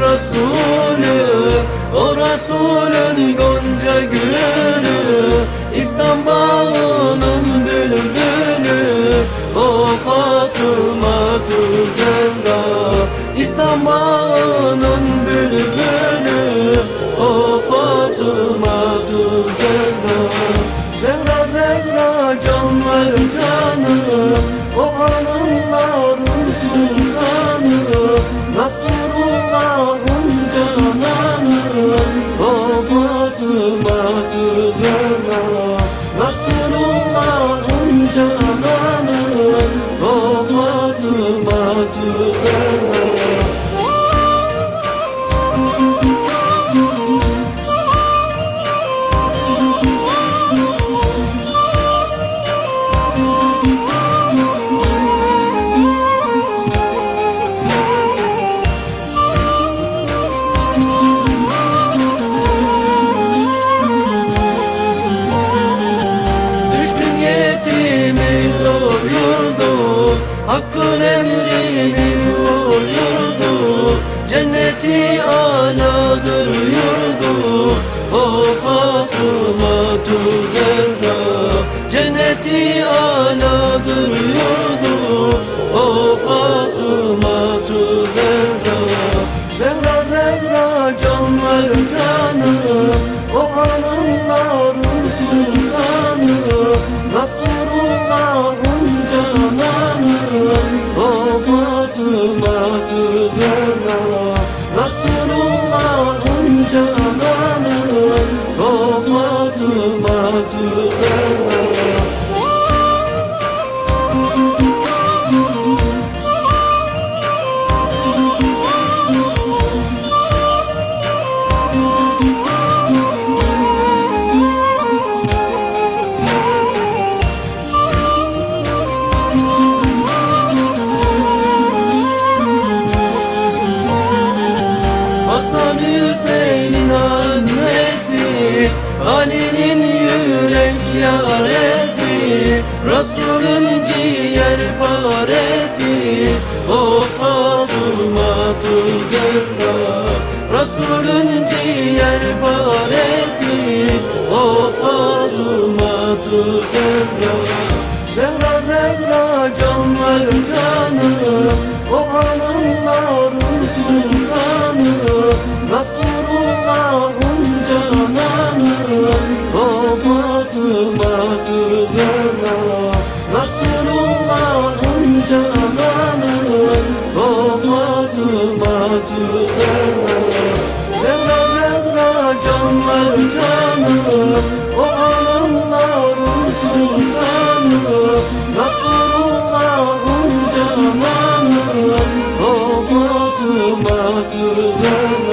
Resulü O Resulün gonca Fatıma Zehra İslam bağının aladır yurdu O Fatıma Zehra Cenneti aladır. yurdu Resulullah'ın cananı O Hasan Hüseyin'in annesi Ali'nin yürek yaresi Resulün ciğer paresi. O Fatıma Zehra Resulün ciğer paresi. O Fatıma Zehra Zehra Zehra canların canı O hanımların düştü zerre Zerre zerre canlar kanı O alemlerin sultanı Resulullah'ın cananı O Fatıma Tüzerre